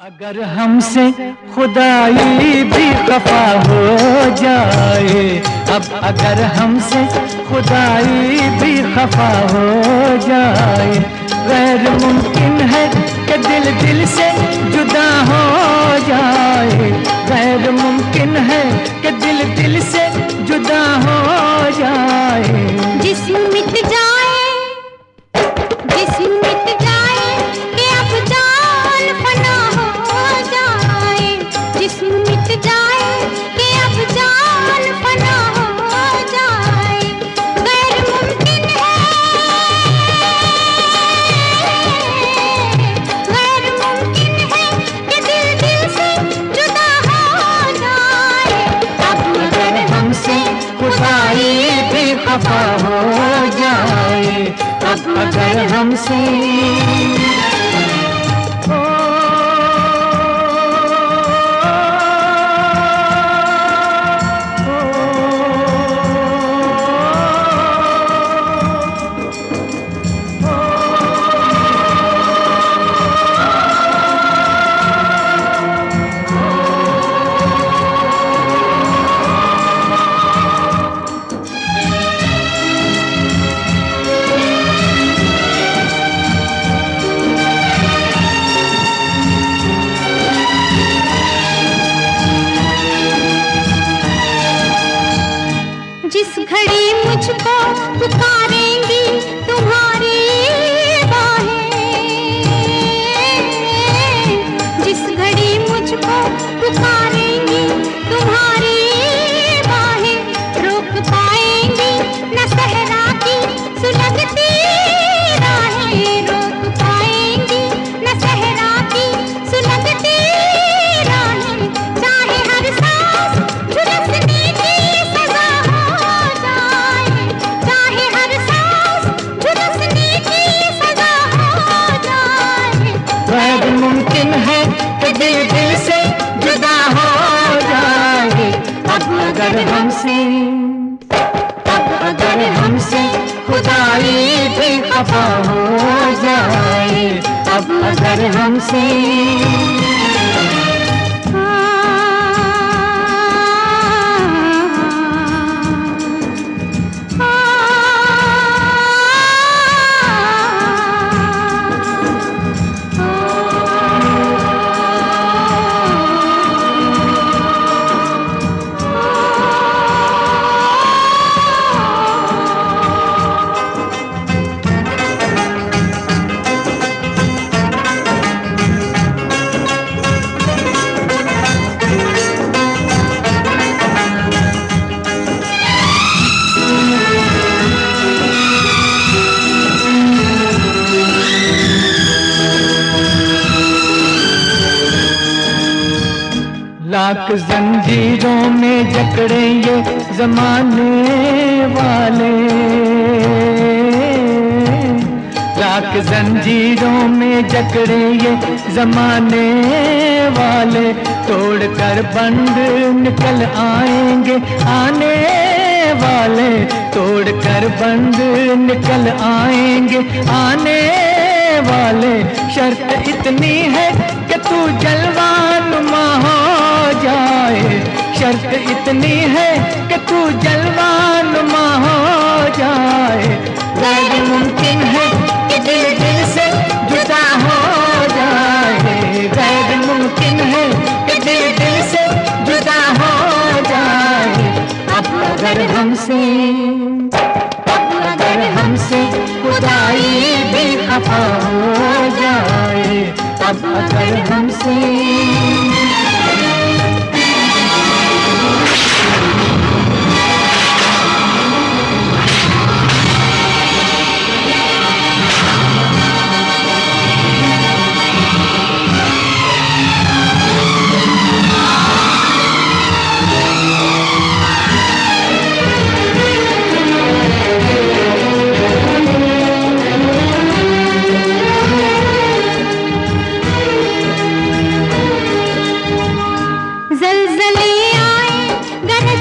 अगर हमसे खुदाई भी खफा हो जाए, अब अगर हमसे खुदाई भी खफा हो जाए अब अगर हमसे अगर हमसे अब अगर हमसे खुदाई भी खफा हो जाए अब अगर हमसे लाख जंजीरों में जकड़े ये जमाने वाले। लाख जंजीरों में जकड़े ये जमाने वाले। तोड़ कर बंद निकल आएँगे आने वाले। तोड़ कर बंद निकल आएँगे आने वाले। शर्त इतनी है कि तू जलवान हो। जाए। शर्त इतनी है कि तू जलवानुमा हो जाए। गैर मुमकिन है कि दिल दिल से जुदा हो जाए। गैर मुमकिन है कि दिल दिल से जुदा हो जाए। अब अगर हमसे अब अगर हमसे खुदाई भी खफा हो जाए। अब अगर हमसे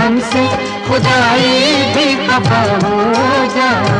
हमसे खुदाई भी खफा हो जाए।